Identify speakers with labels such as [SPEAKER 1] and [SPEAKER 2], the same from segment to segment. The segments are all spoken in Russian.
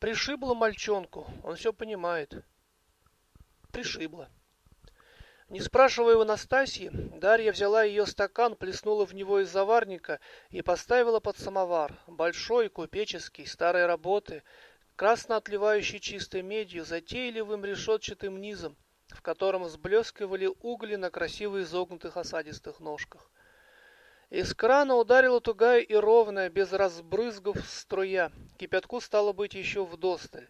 [SPEAKER 1] Пришибло мальчонку, он все понимает. Пришибло. Не спрашивая у Настасьи, Дарья взяла ее стакан, плеснула в него из заварника и поставила под самовар. Большой, купеческий, старой работы, красно отливающий чистой медью, затейливым решетчатым низом, в котором сблескивали угли на красиво изогнутых осадистых ножках. Из крана ударила тугая и ровная, без разбрызгов струя. Кипятку стало быть еще вдосталь.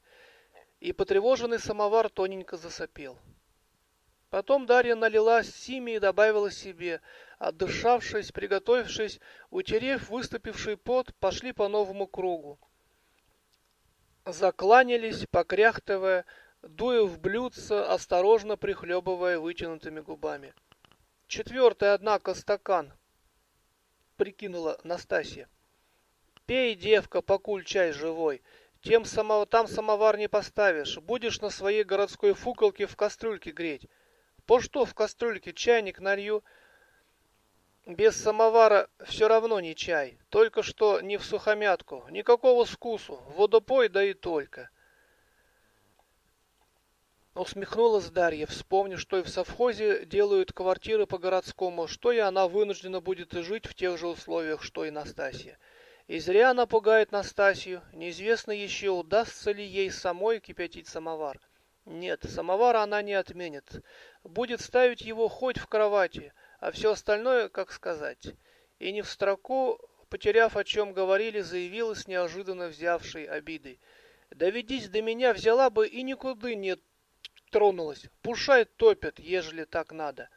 [SPEAKER 1] И потревоженный самовар тоненько засопел. Потом Дарья налила Симе и добавила себе. Отдышавшись, приготовившись, утерев выступивший пот, пошли по новому кругу. Закланялись, покряхтывая, дуя в блюдце, осторожно прихлебывая вытянутыми губами. Четвертый, однако, стакан, прикинула Настасья. Пей, девка, покуль чай живой. Тем само, там самовар не поставишь. Будешь на своей городской фуколке в кастрюльке греть. По что в кастрюльке чайник налью? Без самовара все равно не чай. Только что не в сухомятку. Никакого скусу. Водопой, да и только. Усмехнулась Дарья, вспомнив, что и в совхозе делают квартиры по-городскому, что и она вынуждена будет жить в тех же условиях, что и Настасья. И зря она пугает Настасью. Неизвестно еще, удастся ли ей самой кипятить самовар. Нет, самовара она не отменит. Будет ставить его хоть в кровати, а все остальное, как сказать. И не в строку, потеряв о чем говорили, заявилась неожиданно взявшей обидой. Доведись до меня, взяла бы и никуда не тронулась. Пушай топят, ежели так надо.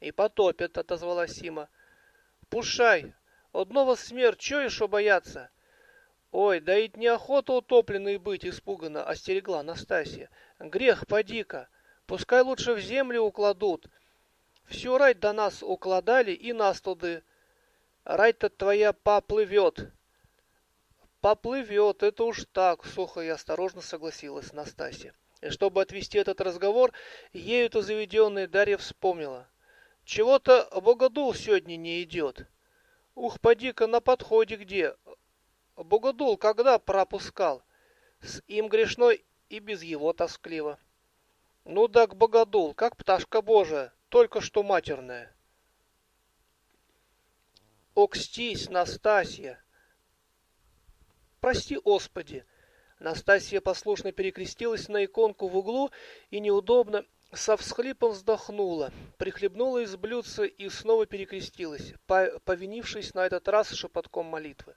[SPEAKER 1] И потопят, отозвалась Сима. Пушай. Одного смерть, чё еще бояться? Ой, да ведь неохота утопленной быть, испуганно остерегла Настасья. Грех, поди-ка. Пускай лучше в землю укладут. Всю рать до нас укладали и нас туды. Рать-то твоя поплывет. Поплывет, это уж так, сухо и осторожно согласилась Настасья. И чтобы отвести этот разговор, ею-то заведенная Дарья вспомнила. Чего-то Богодул сегодня не идет. Ух, поди-ка на подходе где. Богодул когда пропускал? С им грешно и без его тоскливо. Ну так Богодул, как пташка божия, только что матерная. Окстись, Настасья. Прости, Господи, — Настасья послушно перекрестилась на иконку в углу и неудобно со всхлипом вздохнула, прихлебнула из блюдца и снова перекрестилась, повинившись на этот раз шепотком молитвы.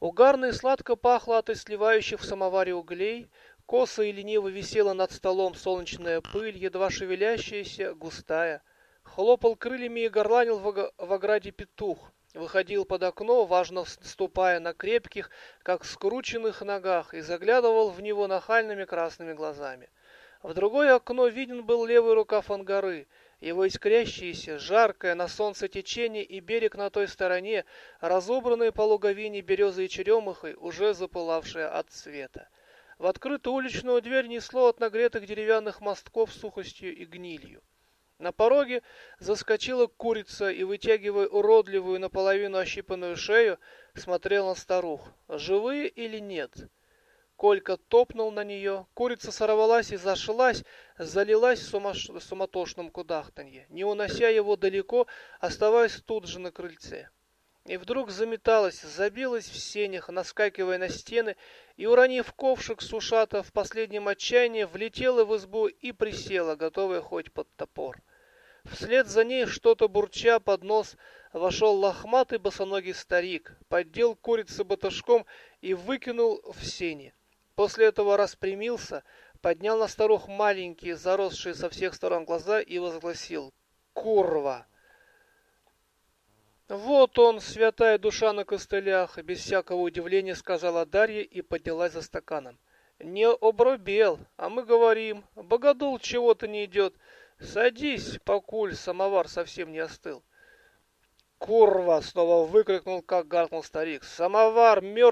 [SPEAKER 1] Угарно и сладко пахло от сливающих в самоваре углей, косо и лениво висела над столом солнечная пыль, едва шевелящаяся, густая. Хлопал крыльями и горланил в ограде петух выходил под окно, важно ступая на крепких, как скрученных ногах, и заглядывал в него нахальными красными глазами. В другое окно виден был левый рукав ангары, его искрящееся, жаркое на солнце течение и берег на той стороне, разобранные по луговине березы и черемухой, уже запылавшие от цвета. В открытую уличную дверь несло от нагретых деревянных мостков сухостью и гнилью. На пороге заскочила курица и, вытягивая уродливую наполовину ощипанную шею, смотрела на старух. Живые или нет? Колька топнул на нее, курица сорвалась и зашлась, залилась в суматошном кудахтанье, не унося его далеко, оставаясь тут же на крыльце. И вдруг заметалась, забилась в сенях, наскакивая на стены, и, уронив ковшик с ушата, в последнем отчаянии влетела в избу и присела, готовая хоть под топор. Вслед за ней, что-то бурча под нос, вошел лохматый босоногий старик, поддел курицы баташком и выкинул в сени. После этого распрямился, поднял на старух маленькие, заросшие со всех сторон глаза и возгласил «Курва!». «Вот он, святая душа на костылях!» — без всякого удивления сказала Дарья и поднялась за стаканом. «Не обрубел, а мы говорим, богодул чего-то не идет». Садись, покуль самовар совсем не остыл. Курва! снова выкрикнул, как гаркнул старик. Самовар мертв!